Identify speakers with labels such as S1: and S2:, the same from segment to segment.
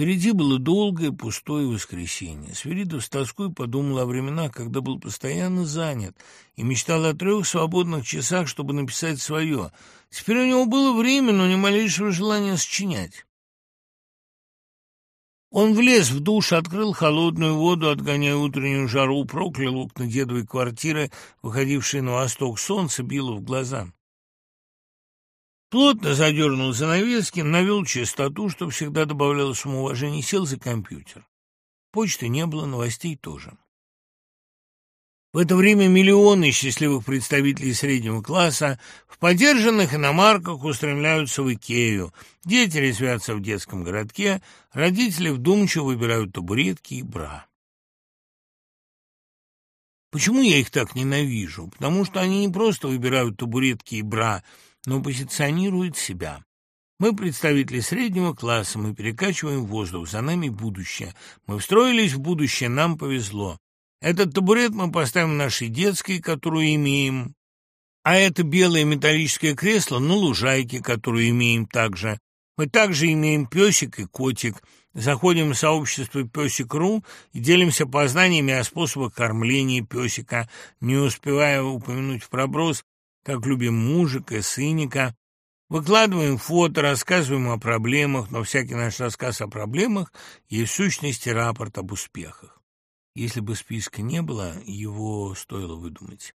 S1: Впереди было долгое пустое воскресенье. Свиридов с тоской подумал о временах, когда был постоянно занят, и мечтал о трех свободных часах, чтобы написать свое. Теперь у него было время, но ни малейшего желания сочинять. Он влез в душ, открыл холодную воду, отгоняя утреннюю жару, проклял окна дедовой квартиры, выходившей на восток. Солнце било в глаза. Плотно задернул занавески, навел чистоту, что всегда добавляло самоуважения, сел за компьютер. Почты не было, новостей тоже. В это время миллионы счастливых представителей среднего класса в подержанных иномарках устремляются в Икею. Дети резвятся в детском городке, родители вдумчиво выбирают табуретки и бра. Почему я их так ненавижу? Потому что они не просто выбирают табуретки и бра, но позиционируют себя. Мы представители среднего класса, мы перекачиваем воздух, за нами будущее. Мы встроились в будущее, нам повезло. Этот табурет мы поставим нашей детской, которую имеем, а это белое металлическое кресло на лужайке, которую имеем также. Мы также имеем песик и котик. Заходим в сообщество «Песик.ру» и делимся познаниями о способах кормления песика, не успевая упомянуть в проброс как любим мужика, сыника. Выкладываем фото, рассказываем о проблемах, но всякий наш рассказ о проблемах есть в сущности рапорт об успехах. Если бы списка не было, его стоило выдумать.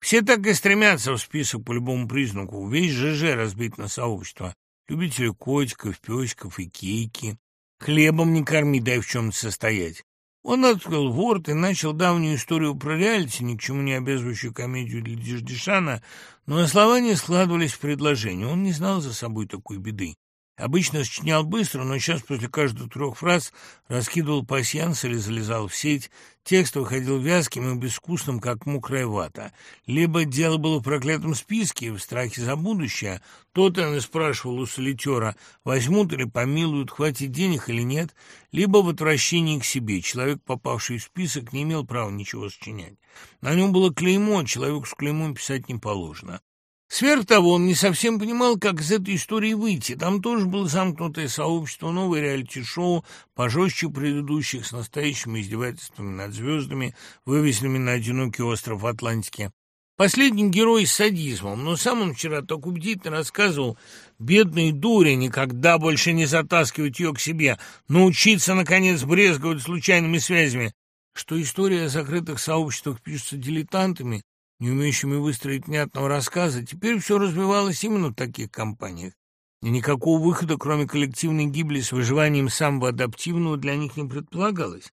S1: Все так и стремятся в список по любому признаку. Весь ЖЖ разбит на сообщество. Любители котиков, песиков и кейки. Хлебом не корми, дай в чем-то состоять. Он открыл ворд и начал давнюю историю про реалити, ни к чему не обязывающую комедию для Деждешана, но слова не складывались в предложение. Он не знал за собой такой беды. Обычно сочинял быстро, но сейчас после каждых трех фраз раскидывал пасьянс или залезал в сеть. Текст выходил вязким и безвкусным, как мокрая вата. Либо дело было в проклятом списке, в страхе за будущее. Тот он и спрашивал у солитера, возьмут или помилуют, хватит денег или нет. Либо в отвращении к себе. Человек, попавший в список, не имел права ничего сочинять. На нем было клеймо, человеку с клеймом писать не положено. Сверх того, он не совсем понимал, как из этой истории выйти. Там тоже было замкнутое сообщество, новое реалити-шоу, пожестче предыдущих, с настоящими издевательствами над звездами, вывезенными на одинокий остров в Атлантике. Последний герой с садизмом, но сам он вчера так убедительно рассказывал, бедной дуре, никогда больше не затаскивать ее к себе, научиться, наконец, брезговать случайными связями, что история о закрытых сообществах пишется дилетантами, не умеющими выстроить внятного рассказа, теперь все развивалось именно в таких компаниях. И никакого выхода, кроме коллективной гибели с выживанием самого адаптивного, для них не предполагалось.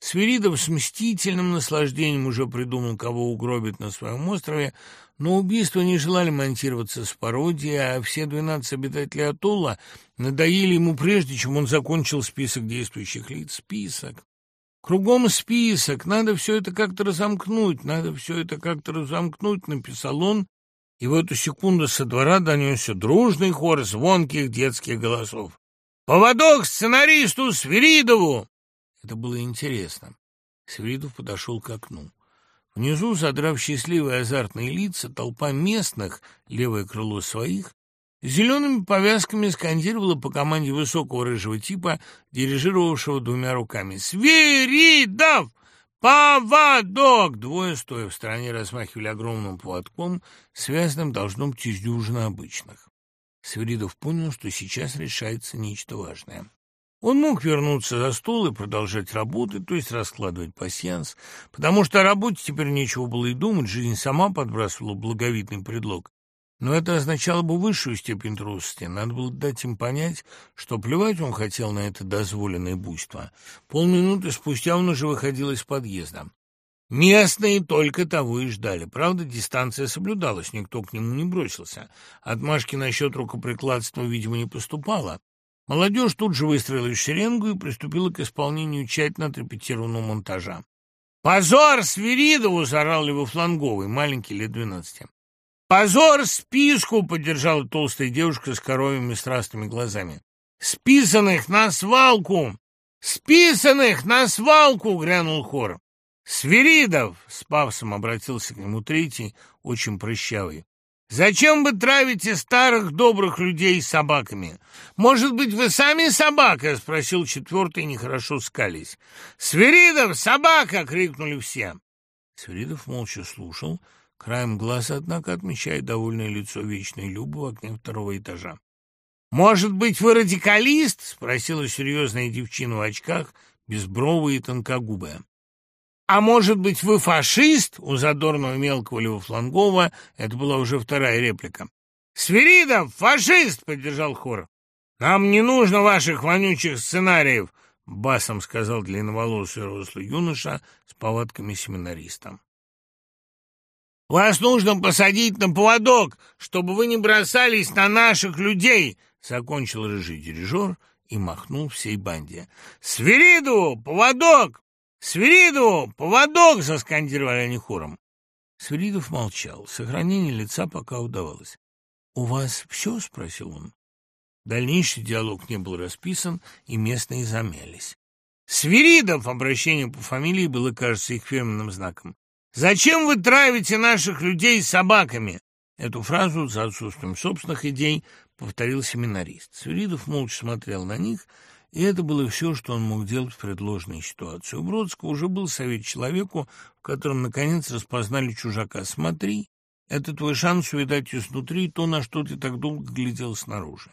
S1: Свиридов с мстительным наслаждением уже придумал, кого угробить на своем острове, но убийства не желали монтироваться с пародией, а все двенадцать обитателей атолла надоели ему прежде, чем он закончил список действующих лиц. Список. Кругом список, надо все это как-то разомкнуть, надо все это как-то разомкнуть, написал он, и в эту секунду со двора донесся дружный хор звонких детских голосов. «Поводок сценаристу Свиридову!» Это было интересно. Свиридов подошел к окну. Внизу, задрав счастливые азартные лица, толпа местных, левое крыло своих, Зелеными повязками скандировала по команде высокого рыжего типа, дирижировавшего двумя руками. «Свиридов! Поводок!» Двое, стоя в стороне, размахивали огромным поводком, связанным должно быть из дюжины обычных. Свиридов понял, что сейчас решается нечто важное. Он мог вернуться за стол и продолжать работать, то есть раскладывать пасьянс, потому что о работе теперь нечего было и думать, жизнь сама подбрасывала благовидный предлог. Но это означало бы высшую степень трусости. Надо было дать им понять, что плевать он хотел на это дозволенное буйство. Полминуты спустя он уже выходил из подъезда. Местные только того и ждали. Правда, дистанция соблюдалась, никто к нему не бросился. Отмашки насчет рукоприкладства, видимо, не поступало. Молодежь тут же выстроилась в шеренгу и приступила к исполнению тщательно отрепетированного монтажа. «Позор Свиридову!» — заорал его фланговый, маленький, лет двенадцати. «Позор списку!» — поддержала толстая девушка с коровьими страстными глазами. «Списанных на свалку! Списанных на свалку!» — грянул хор. «Свиридов!» — с павсом обратился к нему третий, очень прыщавый. Зачем вы травите старых добрых людей собаками? Может быть, вы сами собака?» — спросил четвертый, нехорошо скались. «Свиридов, собака!» — крикнули все. Свиридов молча слушал, краем глаза, однако, отмечая довольное лицо вечной Любы в окне второго этажа. «Может быть, вы радикалист?» — спросила серьезная девчина в очках, безбровая и тонкогубая. «А может быть, вы фашист?» У задорного мелкого левофлангового это была уже вторая реплика. «Свиридов, фашист!» — поддержал хор. «Нам не нужно ваших вонючих сценариев!» — басом сказал длинноволосый рослый юноша с повадками семинариста. «Вас нужно посадить на поводок, чтобы вы не бросались на наших людей!» — закончил рыжий дирижер и махнул всей банде. «Свириду! Поводок! «Свириду! Поводок!» — заскандировали они хором. Свиридов молчал. Сохранение лица пока удавалось. «У вас все?» — спросил он. Дальнейший диалог не был расписан, и местные замялись. «Свиридов!» — обращение по фамилии было, кажется, их фирменным знаком. «Зачем вы травите наших людей собаками?» Эту фразу за отсутствием собственных идей повторил семинарист. Свиридов молча смотрел на них — и это было все, что он мог делать в предложенной ситуации. У Бродского уже был совет человеку, в котором, наконец, распознали чужака. «Смотри, это твой шанс увидать изнутри то, на что ты так долго глядел снаружи».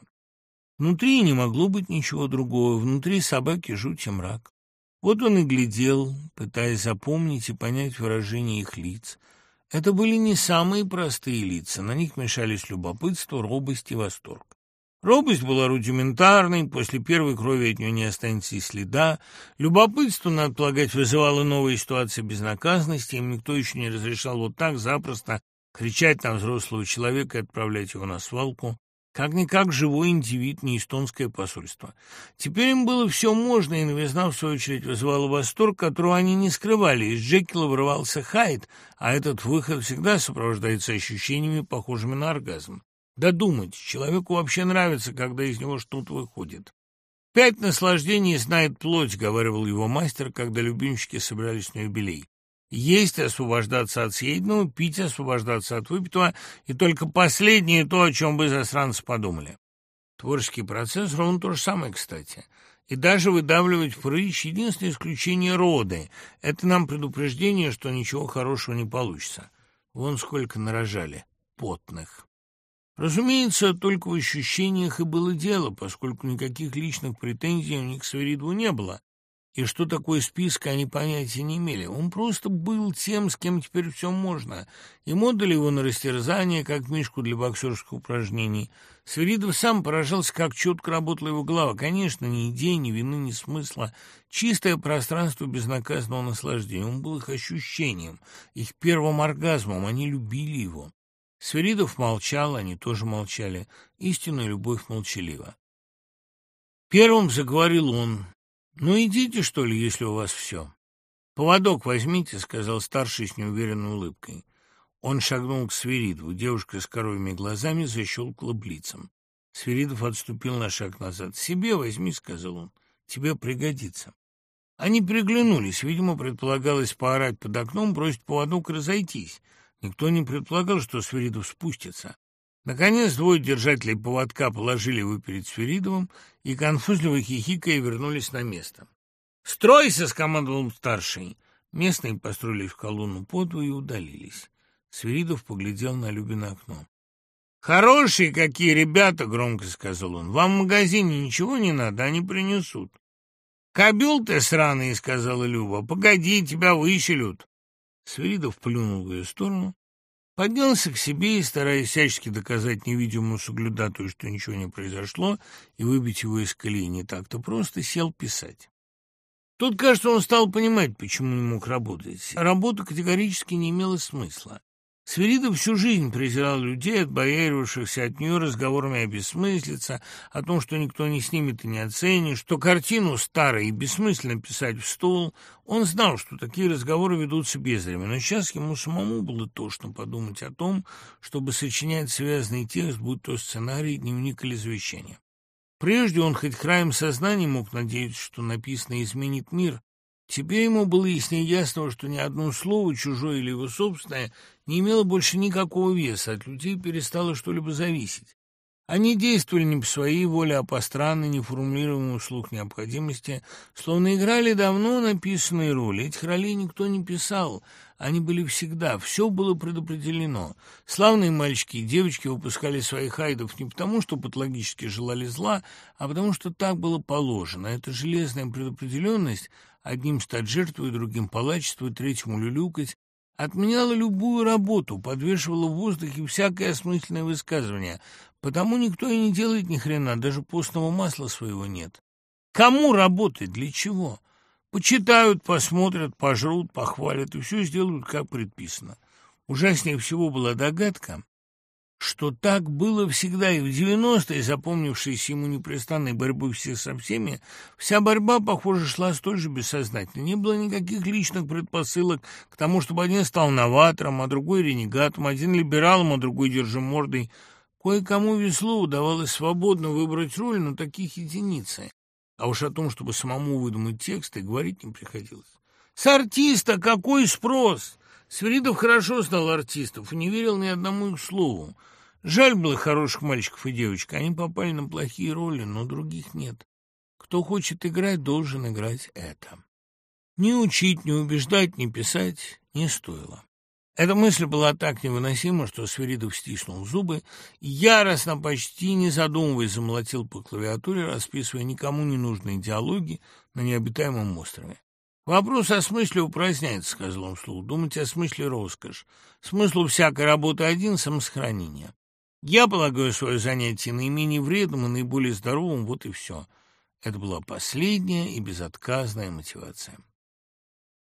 S1: Внутри не могло быть ничего другого. Внутри собаки жуть и мрак. Вот он и глядел, пытаясь запомнить и понять выражение их лиц. Это были не самые простые лица, на них мешались любопытство, робость и восторг. Робость была рудиментарной, после первой крови от нее не останется и следа. Любопытство, надо полагать, вызывало новые ситуации безнаказанности, им никто еще не разрешал вот так запросто кричать на взрослого человека и отправлять его на свалку. Как-никак живой индивид, не эстонское посольство. Теперь им было все можно, и новизна, в свою очередь, вызывала восторг, которого они не скрывали. Из Джекила вырывался Хайд, а этот выход всегда сопровождается ощущениями, похожими на оргазм. Додумать, человеку вообще нравится, когда из него что-то выходит. «Пять наслаждений знает плоть», — говорил его мастер, когда любимчики собирались на юбилей. Есть освобождаться от съеденного, пить освобождаться от выпитого, и только последнее то, о чем вы, засранцы, подумали. Творческий процесс ровно то же самое, кстати. И даже выдавливать прыщ — единственное исключение роды. Это нам предупреждение, что ничего хорошего не получится. Вон сколько нарожали потных. Разумеется, только в ощущениях и было дело, поскольку никаких личных претензий у них к Сверидову не было. И что такое список, они понятия не имели. Он просто был тем, с кем теперь все можно. Ему отдали его на растерзание, как мишку для боксерских упражнений. Сверидов сам поражался, как четко работала его голова. Конечно, ни идей, ни вины, ни смысла. Чистое пространство безнаказанного наслаждения. Он был их ощущением, их первым оргазмом. Они любили его. Сверидов молчал, они тоже молчали. Истинная любовь молчалива. Первым заговорил он. «Ну, идите, что ли, если у вас все». «Поводок возьмите», — сказал старший с неуверенной улыбкой. Он шагнул к Свиридову. Девушка с коровьими глазами защелкала блицем. Свиридов отступил на шаг назад. «Себе возьми», — сказал он. «Тебе пригодится». Они приглянулись. Видимо, предполагалось поорать под окном, бросить поводок и разойтись. Никто не предполагал, что Сверидов спустится. Наконец, двое держателей поводка положили его перед Сверидовым и, конфузливо хихикая, вернулись на место. «Стройся!» — скомандовал старший. Местные построились в колонну подвое и удалились. Сверидов поглядел на Любина окно. «Хорошие какие ребята!» — громко сказал он. «Вам в магазине ничего не надо, они принесут». «Кобел ты сраный!» — сказала Люба. «Погоди, тебя выщелют!» Свиридов плюнул в ее сторону, поднялся к себе и, стараясь всячески доказать невидимому соглядатую, что ничего не произошло, и выбить его из колеи не так-то просто, сел писать. Тут, кажется, он стал понимать, почему не мог работать. Работа категорически не имела смысла. Свиридов всю жизнь презирал людей, отбоярившихся от нее разговорами о бессмыслице, о том, что никто не снимет и не оценит, что картину старой и бессмысленно писать в стол. Он знал, что такие разговоры ведутся бездарями, но сейчас ему самому было тошно подумать о том, чтобы сочинять связанный текст, будь то сценарий, дневник или завещание. Прежде он хоть краем сознания мог надеяться, что написанное изменит мир, Теперь ему было яснее ясного, что ни одно слово, чужое или его собственное, не имело больше никакого веса, от людей перестало что-либо зависеть. Они действовали не по своей воле, а по странной, неформулируемому вслух необходимости, словно играли давно написанные роли. Этих ролей никто не писал, они были всегда, все было предопределено. Славные мальчики и девочки выпускали своих айдов не потому, что патологически желали зла, а потому что так было положено. Эта железная предопределенность — одним стать жертвой, другим палачествовать, третьему люлюкать, отменяла любую работу, подвешивала в воздухе всякое осмысленное высказывание, потому никто и не делает ни хрена, даже постного масла своего нет. Кому работать, для чего? Почитают, посмотрят, пожрут, похвалят и все сделают, как предписано. Ужаснее всего была догадка, что так было всегда и в девяностые, запомнившиеся ему непрестанной борьбой всех со всеми, вся борьба, похоже, шла столь же бессознательно. Не было никаких личных предпосылок к тому, чтобы один стал новатором, а другой ренегатом, один либералом, а другой держимордой. Кое-кому весло удавалось свободно выбрать роль, но таких единицы. А уж о том, чтобы самому выдумать тексты, говорить не приходилось. С артиста какой спрос? Свиридов хорошо знал артистов и не верил ни одному их слову. Жаль было хороших мальчиков и девочек. Они попали на плохие роли, но других нет. Кто хочет играть, должен играть это. Ни учить, ни убеждать, ни писать не стоило. Эта мысль была так невыносима, что Свиридов стиснул зубы и яростно, почти не задумываясь, замолотил по клавиатуре, расписывая никому не нужные диалоги на необитаемом острове. «Вопрос о смысле упраздняется», — сказал он вслух. «Думать о смысле — роскошь. Смысл всякой работы один — самосохранение. Я полагаю свое занятие наименее вредным и наиболее здоровым, вот и все. Это была последняя и безотказная мотивация.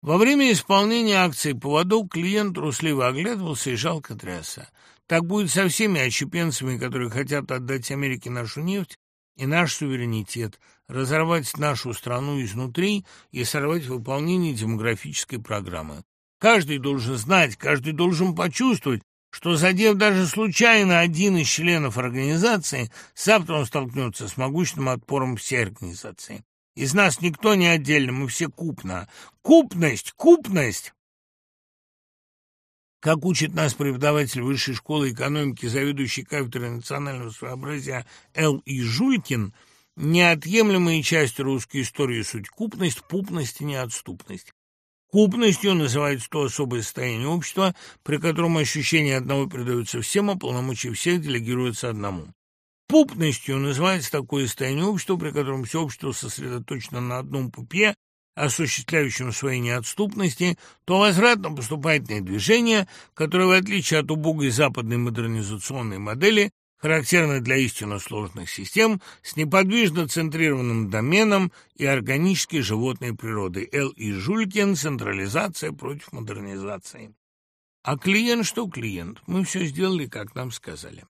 S1: Во время исполнения акции «Поводок» клиент трусливо оглядывался и жалко трясся. Так будет со всеми отщепенцами, которые хотят отдать Америке нашу нефть и наш суверенитет, разорвать нашу страну изнутри и сорвать выполнение демографической программы. Каждый должен знать, каждый должен почувствовать, что, задев даже случайно один из членов организации, завтра он столкнется с могучным отпором всей организации. Из нас никто не отдельно, мы все купно. Купность! Купность! Как учит нас преподаватель Высшей школы экономики, заведующий кафедрой национального своеобразия Л. И. Жулькин, неотъемлемая часть русской истории суть купность, пупность и неотступность. Купностью называется то особое состояние общества, при котором ощущение одного передается всем, а полномочия всех делегируются одному. Пупностью называется такое состояние общества, при котором все общество сосредоточено на одном пупе, осуществляющем свои неотступности, то возвратно-поступательное движение, которое, в отличие от убогой западной модернизационной модели, характерно для истинно сложных систем с неподвижно центрированным доменом и органической животной природой. Л. И. Жулькин «Централизация против модернизации». А клиент что клиент? Мы все сделали, как нам сказали.